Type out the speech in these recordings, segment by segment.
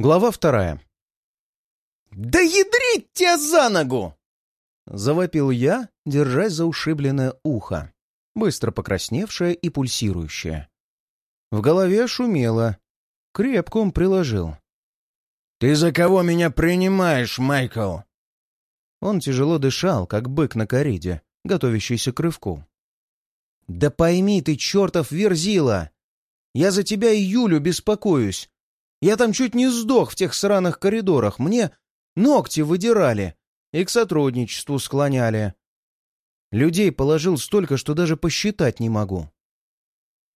Глава вторая. «Да ядрить тебя за ногу!» Завопил я, держась за ушибленное ухо, быстро покрасневшее и пульсирующее. В голове шумело. Крепко он приложил. «Ты за кого меня принимаешь, Майкл?» Он тяжело дышал, как бык на кориде, готовящийся к рывку. «Да пойми ты, чертов верзила! Я за тебя и Юлю беспокоюсь. Я там чуть не сдох в тех сраных коридорах. Мне ногти выдирали и к сотрудничеству склоняли. Людей положил столько, что даже посчитать не могу.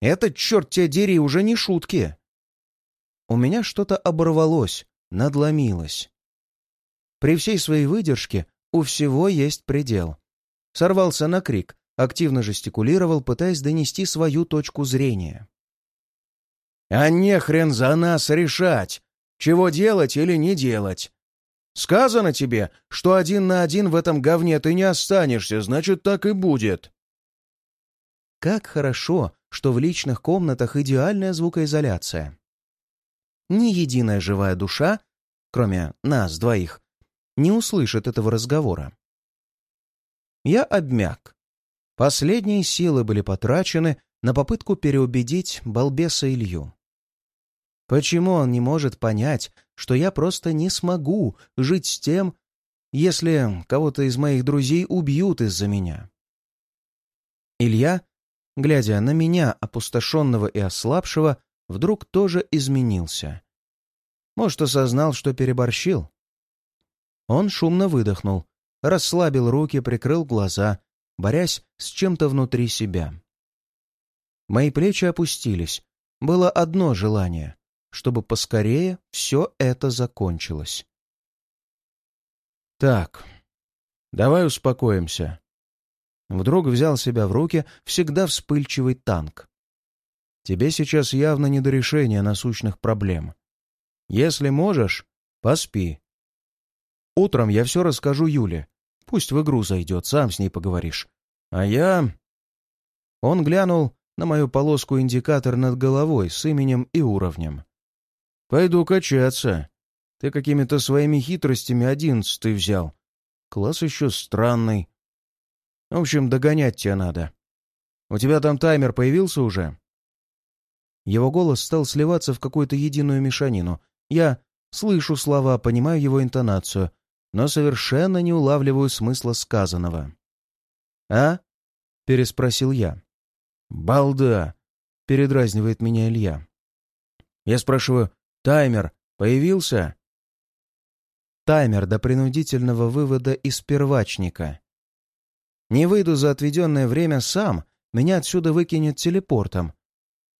Этот, черт тебя дери, уже не шутки. У меня что-то оборвалось, надломилось. При всей своей выдержке у всего есть предел. Сорвался на крик, активно жестикулировал, пытаясь донести свою точку зрения. А не хрен за нас решать, чего делать или не делать. Сказано тебе, что один на один в этом говне ты не останешься, значит, так и будет. Как хорошо, что в личных комнатах идеальная звукоизоляция. Ни единая живая душа, кроме нас двоих, не услышит этого разговора. Я обмяк. Последние силы были потрачены на попытку переубедить балбеса Илью. Почему он не может понять, что я просто не смогу жить с тем, если кого-то из моих друзей убьют из-за меня? Илья, глядя на меня, опустошенного и ослабшего, вдруг тоже изменился. Может, осознал, что переборщил? Он шумно выдохнул, расслабил руки, прикрыл глаза, борясь с чем-то внутри себя. Мои плечи опустились. Было одно желание чтобы поскорее все это закончилось. «Так, давай успокоимся». Вдруг взял себя в руки всегда вспыльчивый танк. «Тебе сейчас явно не до решения насущных проблем. Если можешь, поспи. Утром я все расскажу Юле. Пусть в игру зайдет, сам с ней поговоришь. А я...» Он глянул на мою полоску индикатор над головой с именем и уровнем. «Пойду качаться. Ты какими-то своими хитростями одиннадцатый взял. Класс еще странный. В общем, догонять тебя надо. У тебя там таймер появился уже?» Его голос стал сливаться в какую-то единую мешанину. Я слышу слова, понимаю его интонацию, но совершенно не улавливаю смысла сказанного. «А?» — переспросил я. «Балда!» — передразнивает меня Илья. Я спрашиваю, Таймер появился? Таймер до принудительного вывода из первачника. Не выйду за отведенное время сам, меня отсюда выкинет телепортом.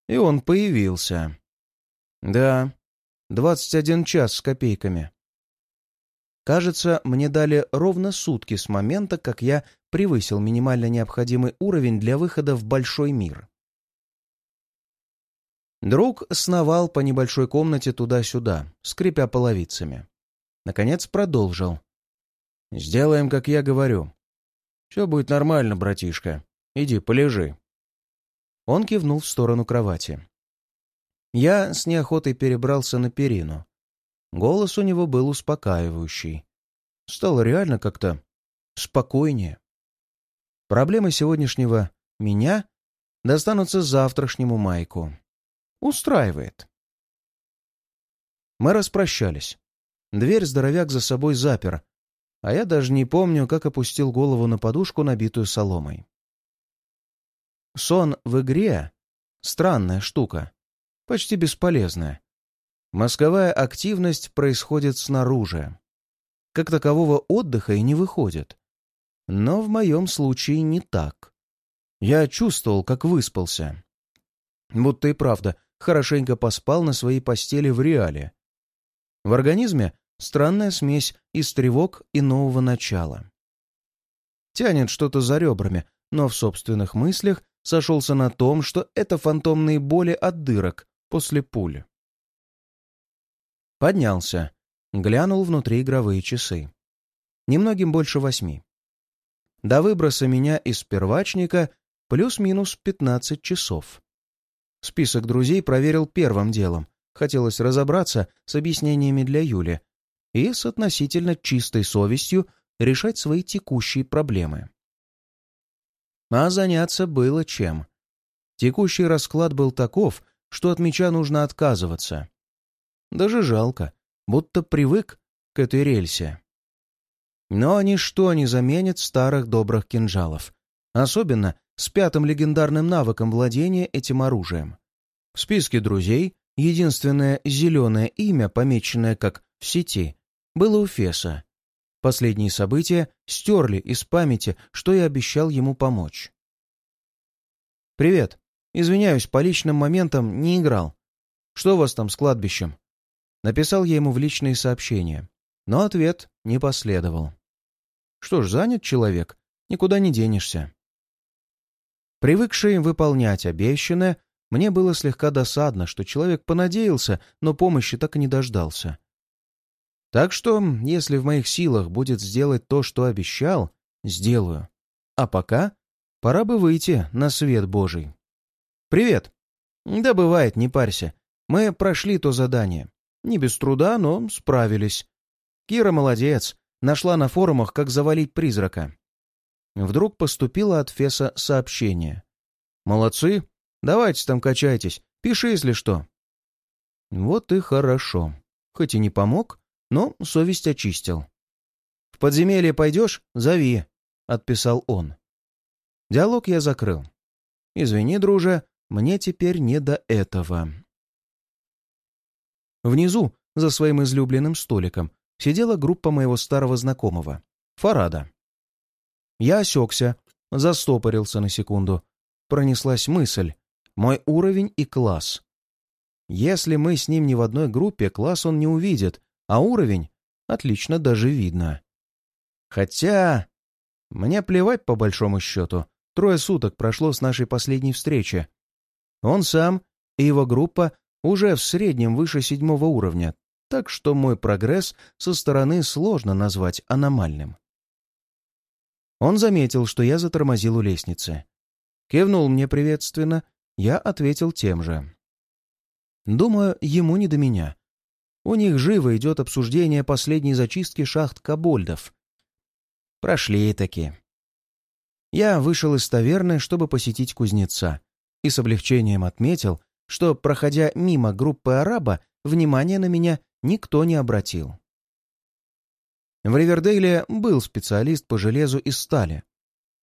И он появился. Да, 21 час с копейками. Кажется, мне дали ровно сутки с момента, как я превысил минимально необходимый уровень для выхода в большой мир. Друг сновал по небольшой комнате туда-сюда, скрипя половицами. Наконец продолжил. «Сделаем, как я говорю. Все будет нормально, братишка. Иди, полежи». Он кивнул в сторону кровати. Я с неохотой перебрался на перину. Голос у него был успокаивающий. Стало реально как-то спокойнее. Проблемы сегодняшнего меня достанутся завтрашнему Майку. Устраивает. Мы распрощались. Дверь здоровяк за собой запер, а я даже не помню, как опустил голову на подушку, набитую соломой. Сон в игре — странная штука, почти бесполезная. Мозговая активность происходит снаружи. Как такового отдыха и не выходит. Но в моем случае не так. Я чувствовал, как выспался. Будто и правда хорошенько поспал на своей постели в реале. В организме странная смесь из тревог и нового начала. Тянет что-то за ребрами, но в собственных мыслях сошелся на том, что это фантомные боли от дырок после пули. Поднялся, глянул внутри игровые часы. Немногим больше восьми. До выброса меня из первачника плюс-минус пятнадцать часов. Список друзей проверил первым делом, хотелось разобраться с объяснениями для Юли и с относительно чистой совестью решать свои текущие проблемы. А заняться было чем. Текущий расклад был таков, что от меча нужно отказываться. Даже жалко, будто привык к этой рельсе. Но ничто не заменит старых добрых кинжалов, особенно с пятым легендарным навыком владения этим оружием. В списке друзей единственное зеленое имя, помеченное как «в сети», было у Феса. Последние события стерли из памяти, что я обещал ему помочь. «Привет. Извиняюсь, по личным моментам не играл. Что у вас там с кладбищем?» Написал я ему в личные сообщения, но ответ не последовал. Что ж, занят человек, никуда не денешься. Привыкший выполнять обещанное, мне было слегка досадно, что человек понадеялся, но помощи так и не дождался. Так что, если в моих силах будет сделать то, что обещал, сделаю. А пока пора бы выйти на свет Божий. «Привет!» «Да бывает, не парься. Мы прошли то задание. Не без труда, но справились. Кира молодец. Нашла на форумах, как завалить призрака. Вдруг поступило от Феса сообщение. «Молодцы! Давайте там качайтесь. Пиши, если что». Вот и хорошо. Хоть и не помог, но совесть очистил. «В подземелье пойдешь? Зови», — отписал он. Диалог я закрыл. «Извини, друже, мне теперь не до этого». Внизу, за своим излюбленным столиком, сидела группа моего старого знакомого, Фарада. Я осекся, застопорился на секунду. Пронеслась мысль. Мой уровень и класс. Если мы с ним не в одной группе, класс он не увидит, а уровень отлично даже видно. Хотя... Мне плевать по большому счету. Трое суток прошло с нашей последней встречи. Он сам и его группа уже в среднем выше седьмого уровня, так что мой прогресс со стороны сложно назвать аномальным. Он заметил, что я затормозил у лестницы. Кивнул мне приветственно, я ответил тем же. Думаю, ему не до меня. У них живо идет обсуждение последней зачистки шахт кобольдов. Прошли таки. Я вышел из таверны, чтобы посетить кузнеца, и с облегчением отметил, что, проходя мимо группы араба, внимания на меня никто не обратил. В Ривердейле был специалист по железу и стали.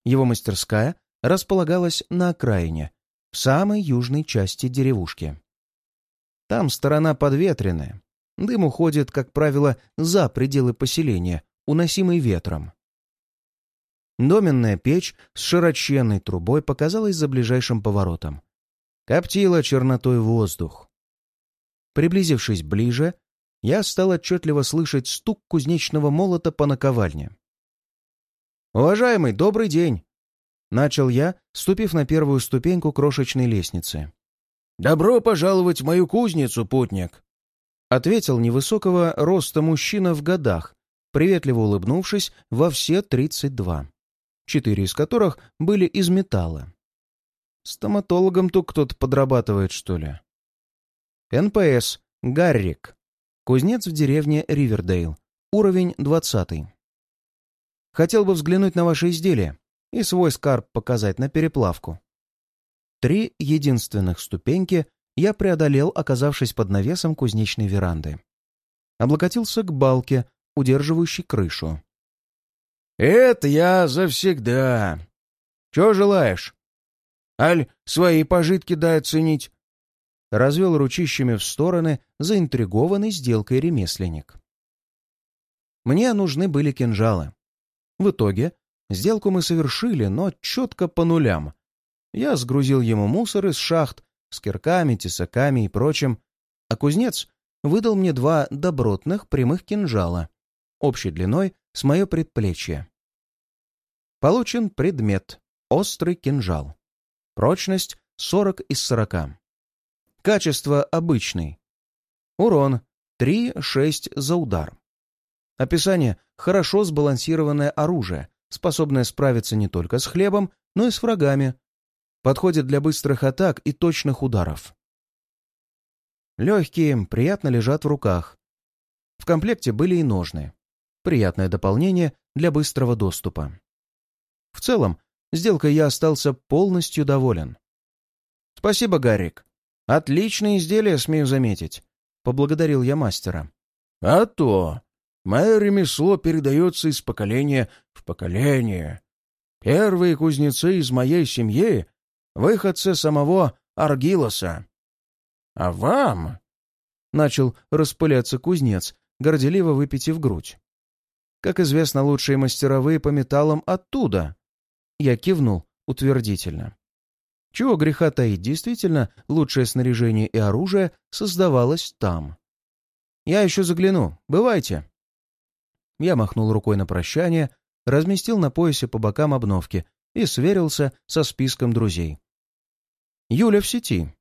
Его мастерская располагалась на окраине, в самой южной части деревушки. Там сторона подветренная, дым уходит, как правило, за пределы поселения, уносимый ветром. Доменная печь с широченной трубой показалась за ближайшим поворотом. Коптила чернотой воздух. Приблизившись ближе, я стал отчетливо слышать стук кузнечного молота по наковальне. «Уважаемый, добрый день!» — начал я, ступив на первую ступеньку крошечной лестницы. «Добро пожаловать в мою кузницу, путник!» — ответил невысокого роста мужчина в годах, приветливо улыбнувшись во все тридцать два, четыре из которых были из металла. Стоматологом тут кто-то подрабатывает, что ли? NPC. Гаррик. Кузнец в деревне Ривердейл. Уровень 20. Хотел бы взглянуть на ваши изделия и свой скарб показать на переплавку. Три единственных ступеньки я преодолел, оказавшись под навесом кузнечной веранды. Облокотился к балке, удерживающей крышу. «Это я завсегда. Чего желаешь?» Аль свои пожитки дай оценить!» Развел ручищами в стороны заинтригованный сделкой ремесленник. Мне нужны были кинжалы. В итоге сделку мы совершили, но четко по нулям. Я сгрузил ему мусор из шахт с кирками, тесаками и прочим, а кузнец выдал мне два добротных прямых кинжала, общей длиной с мое предплечье. Получен предмет — острый кинжал. Прочность 40 из 40. Качество обычный. Урон 3-6 за удар. Описание – хорошо сбалансированное оружие, способное справиться не только с хлебом, но и с врагами. Подходит для быстрых атак и точных ударов. Легкие, приятно лежат в руках. В комплекте были и ножны. Приятное дополнение для быстрого доступа. В целом, сделкой я остался полностью доволен. «Спасибо, Гарик. Отличное изделие, смею заметить», — поблагодарил я мастера. «А то! Мое ремесло передается из поколения в поколение. Первые кузнецы из моей семьи — выходцы самого Аргилоса. А вам...» — начал распыляться кузнец, горделиво выпитив грудь. «Как известно, лучшие мастеровые по металлам оттуда». Я кивнул утвердительно. Чего греха таить, действительно, лучшее снаряжение и оружие создавалось там. «Я еще загляну. Бывайте». Я махнул рукой на прощание, разместил на поясе по бокам обновки и сверился со списком друзей. «Юля в сети».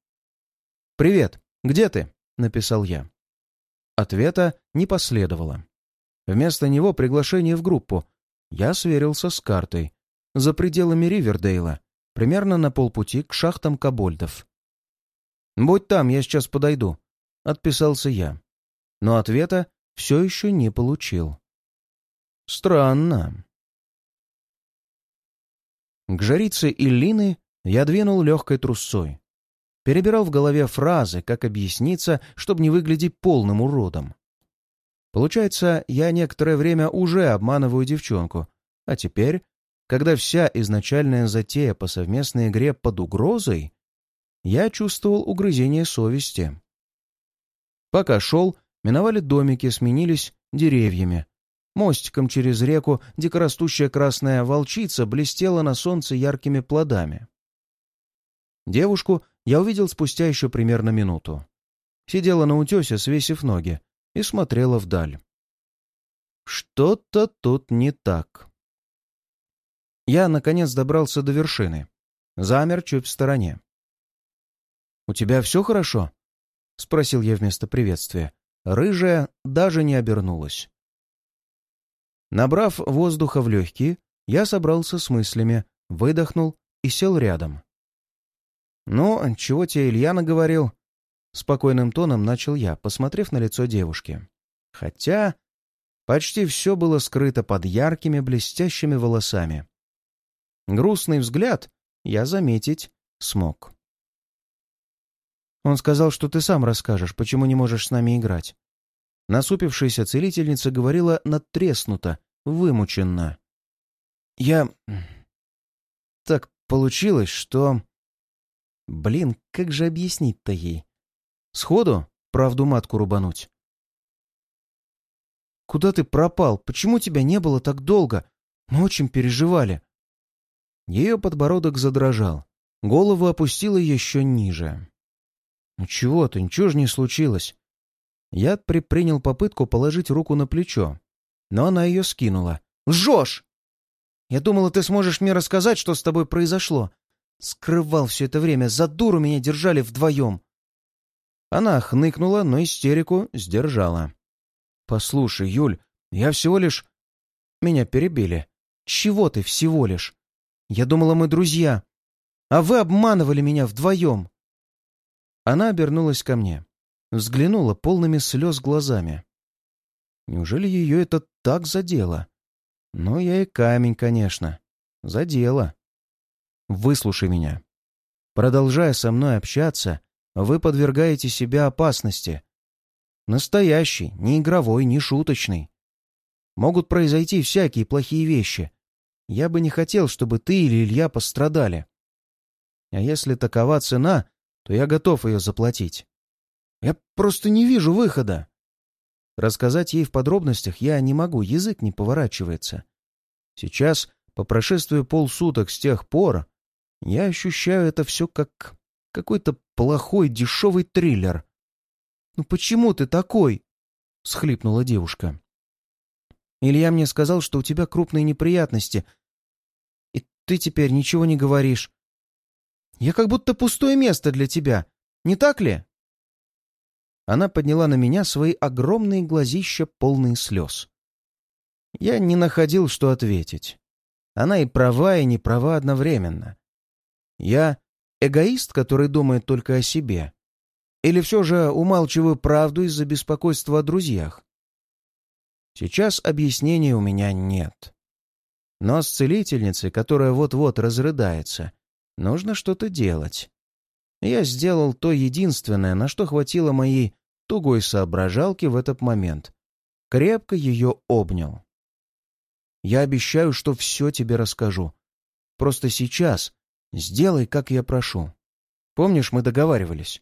«Привет. Где ты?» — написал я. Ответа не последовало. Вместо него приглашение в группу. Я сверился с картой. За пределами Ривердейла, примерно на полпути к шахтам кобольдов. «Будь там, я сейчас подойду», — отписался я. Но ответа все еще не получил. Странно. К жрице Иллины я двинул легкой трусцой. Перебирал в голове фразы, как объясниться, чтобы не выглядеть полным уродом. Получается, я некоторое время уже обманываю девчонку, а теперь, когда вся изначальная затея по совместной игре под угрозой, я чувствовал угрызение совести. Пока шел, миновали домики, сменились деревьями. Мостиком через реку дикорастущая красная волчица блестела на солнце яркими плодами. Девушку я увидел спустя еще примерно минуту. Сидела на утесе, свесив ноги, и смотрела вдаль. Что-то тут не так. Я, наконец, добрался до вершины. Замер чуть в стороне. «У тебя все хорошо?» — спросил я вместо приветствия. Рыжая даже не обернулась. Набрав воздуха в легкие, я собрался с мыслями, выдохнул и сел рядом. «Ну, чего тебе Илья наговорил?» Спокойным тоном начал я, посмотрев на лицо девушки. Хотя почти все было скрыто под яркими блестящими волосами. Грустный взгляд я заметить смог. Он сказал, что ты сам расскажешь, почему не можешь с нами играть. Насупившаяся целительница говорила надтреснуто, вымученно. Я... Так получилось, что... Блин, как же объяснить-то ей? Сходу правду матку рубануть. «Куда ты пропал? Почему тебя не было так долго? Мы очень переживали». Ее подбородок задрожал. Голову опустила еще ниже. «Ну чего ты, ничего же не случилось». Я предпринял попытку положить руку на плечо, но она ее скинула. «Лжешь! Я думала, ты сможешь мне рассказать, что с тобой произошло. Скрывал все это время, за дуру меня держали вдвоем. Она хныкнула, но истерику сдержала. «Послушай, Юль, я всего лишь...» Меня перебили. «Чего ты всего лишь? Я думала, мы друзья. А вы обманывали меня вдвоем!» Она обернулась ко мне. Взглянула полными слез глазами. Неужели ее это так задело? Ну, я и камень, конечно. Задело. Выслушай меня. Продолжая со мной общаться, вы подвергаете себя опасности. Настоящий, не игровой, не шуточный. Могут произойти всякие плохие вещи. Я бы не хотел, чтобы ты или Илья пострадали. А если такова цена, то я готов ее заплатить. Я просто не вижу выхода. Рассказать ей в подробностях я не могу, язык не поворачивается. Сейчас, по прошествию полсуток с тех пор, я ощущаю это все как какой-то плохой дешевый триллер. «Ну почему ты такой?» — схлипнула девушка. «Илья мне сказал, что у тебя крупные неприятности, и ты теперь ничего не говоришь. Я как будто пустое место для тебя, не так ли?» Она подняла на меня свои огромные глазища, полные слез. Я не находил, что ответить. Она и права, и не права одновременно. Я эгоист, который думает только о себе? Или все же умалчиваю правду из-за беспокойства о друзьях? Сейчас объяснений у меня нет. Но с целительницей, которая вот-вот разрыдается, нужно что-то делать. Я сделал то единственное, на что хватило моей тугой соображалки в этот момент. Крепко ее обнял. Я обещаю, что все тебе расскажу. Просто сейчас сделай, как я прошу. Помнишь, мы договаривались?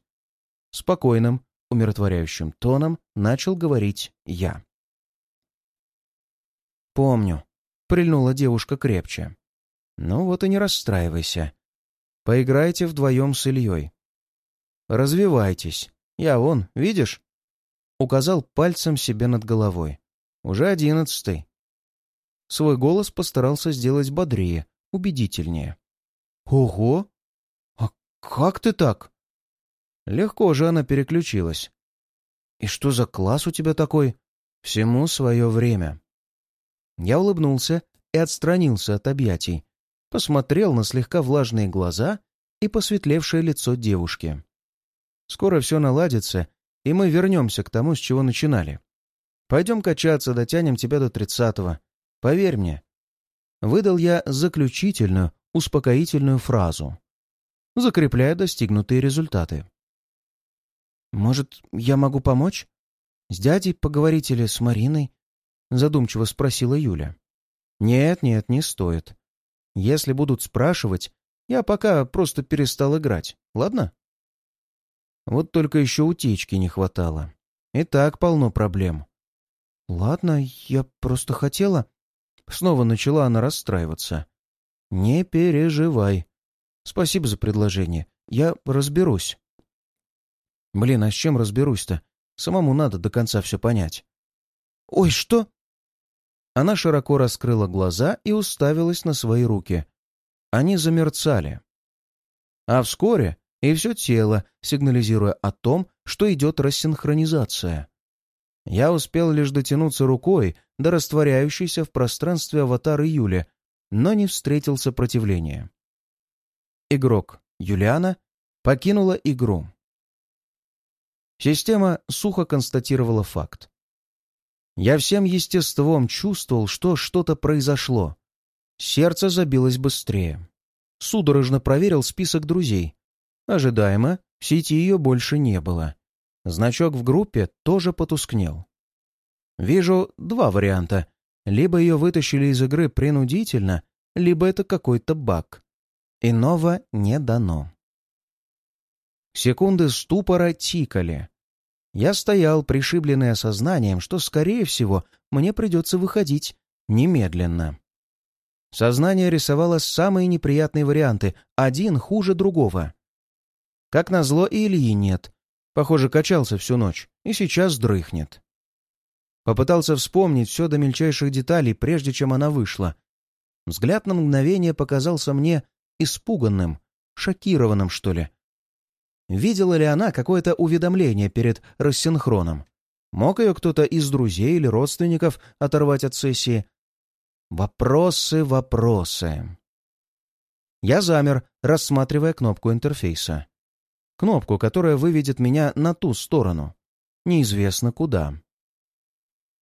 Спокойным, умиротворяющим тоном начал говорить я. «Помню», — прильнула девушка крепче. «Ну вот и не расстраивайся. Поиграйте вдвоем с Ильей. Развивайтесь. Я он, видишь?» Указал пальцем себе над головой. «Уже одиннадцатый». Свой голос постарался сделать бодрее, убедительнее. «Ого! А как ты так?» Легко же она переключилась. «И что за класс у тебя такой?» «Всему свое время». Я улыбнулся и отстранился от объятий, посмотрел на слегка влажные глаза и посветлевшее лицо девушки. «Скоро все наладится, и мы вернемся к тому, с чего начинали. Пойдем качаться, дотянем тебя до тридцатого. Поверь мне». Выдал я заключительную, успокоительную фразу, закрепляя достигнутые результаты. «Может, я могу помочь? С дядей поговорить или с Мариной?» Задумчиво спросила Юля. «Нет, нет, не стоит. Если будут спрашивать, я пока просто перестал играть, ладно?» Вот только еще утечки не хватало. И так полно проблем. «Ладно, я просто хотела...» Снова начала она расстраиваться. «Не переживай. Спасибо за предложение. Я разберусь». Блин, а с чем разберусь-то? Самому надо до конца все понять. «Ой, что?» Она широко раскрыла глаза и уставилась на свои руки. Они замерцали. А вскоре и все тело, сигнализируя о том, что идет рассинхронизация. Я успел лишь дотянуться рукой до растворяющейся в пространстве аватара Юли, но не встретил сопротивления. Игрок Юлиана покинула игру. Система сухо констатировала факт. Я всем естеством чувствовал, что что-то произошло. Сердце забилось быстрее. Судорожно проверил список друзей. Ожидаемо, в сети ее больше не было. Значок в группе тоже потускнел. Вижу два варианта. Либо ее вытащили из игры принудительно, либо это какой-то баг. Иного не дано. Секунды ступора тикали. Я стоял, пришибленный осознанием, что, скорее всего, мне придется выходить немедленно. Сознание рисовало самые неприятные варианты, один хуже другого. Как назло, и Ильи нет. Похоже, качался всю ночь, и сейчас дрыхнет. Попытался вспомнить все до мельчайших деталей, прежде чем она вышла. Взгляд на мгновение показался мне испуганным, шокированным, что ли, Видела ли она какое-то уведомление перед рассинхроном? Мог ее кто-то из друзей или родственников оторвать от сессии? Вопросы, вопросы. Я замер, рассматривая кнопку интерфейса. Кнопку, которая выведет меня на ту сторону. Неизвестно куда.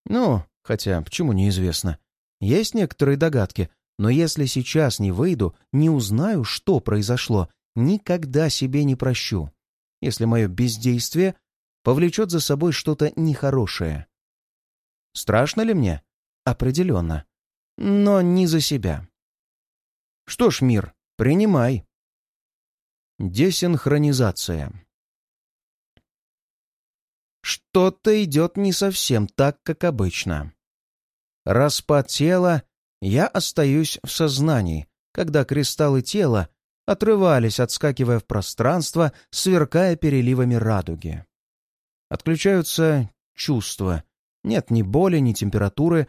Ну, хотя, почему неизвестно? Есть некоторые догадки, но если сейчас не выйду, не узнаю, что произошло, никогда себе не прощу, если мое бездействие повлечет за собой что-то нехорошее. Страшно ли мне? Определенно. Но не за себя. Что ж, мир, принимай. Десинхронизация. Что-то идет не совсем так, как обычно. Распад тела, я остаюсь в сознании, когда кристаллы тела отрывались, отскакивая в пространство, сверкая переливами радуги. Отключаются чувства. Нет ни боли, ни температуры,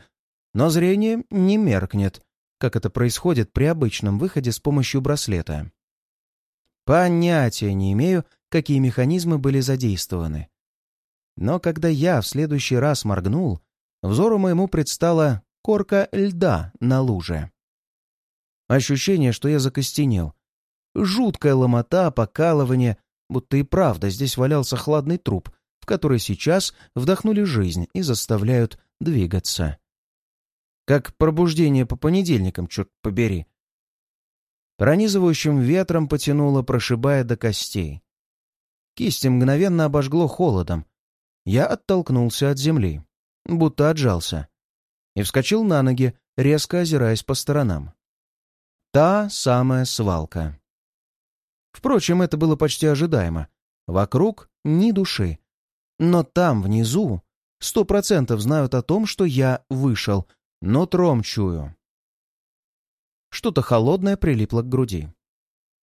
но зрение не меркнет, как это происходит при обычном выходе с помощью браслета. Понятия не имею, какие механизмы были задействованы. Но когда я в следующий раз моргнул, взору моему предстала корка льда на луже. Ощущение, что я закостенел, Жуткая ломота, покалывание, будто и правда здесь валялся хладный труп, в который сейчас вдохнули жизнь и заставляют двигаться. Как пробуждение по понедельникам, черт побери. Пронизывающим ветром потянуло, прошибая до костей. Кисти мгновенно обожгло холодом. Я оттолкнулся от земли, будто отжался, и вскочил на ноги, резко озираясь по сторонам. Та самая свалка. Впрочем, это было почти ожидаемо. Вокруг ни души. Но там, внизу, сто процентов знают о том, что я вышел, но тром чую. Что-то холодное прилипло к груди.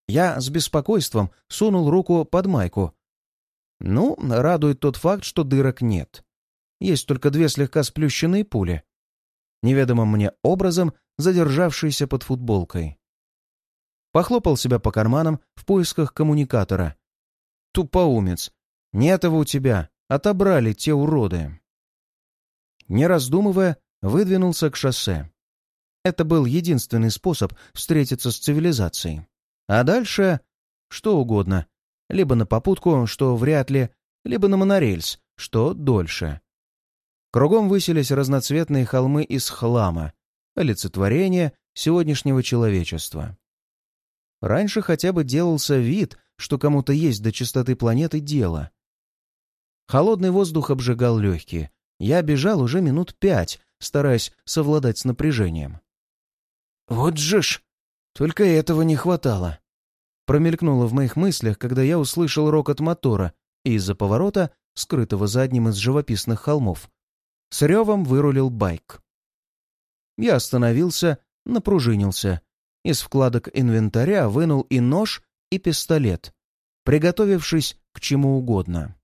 Я с беспокойством сунул руку под майку. Ну, радует тот факт, что дырок нет. Есть только две слегка сплющенные пули. Неведомым мне образом задержавшиеся под футболкой. Похлопал себя по карманам в поисках коммуникатора. Тупоумец. Нет его у тебя. Отобрали те уроды. Не раздумывая, выдвинулся к шоссе. Это был единственный способ встретиться с цивилизацией. А дальше что угодно. Либо на попутку, что вряд ли, либо на монорельс, что дольше. Кругом высились разноцветные холмы из хлама, олицетворение сегодняшнего человечества. Раньше хотя бы делался вид, что кому-то есть до чистоты планеты дело. Холодный воздух обжигал легкие. Я бежал уже минут пять, стараясь совладать с напряжением. «Вот же ж! Только этого не хватало!» Промелькнуло в моих мыслях, когда я услышал рокот мотора из-за поворота, скрытого за одним из живописных холмов, с ревом вырулил байк. Я остановился, напружинился из вкладок инвентаря вынул и нож, и пистолет, приготовившись к чему угодно.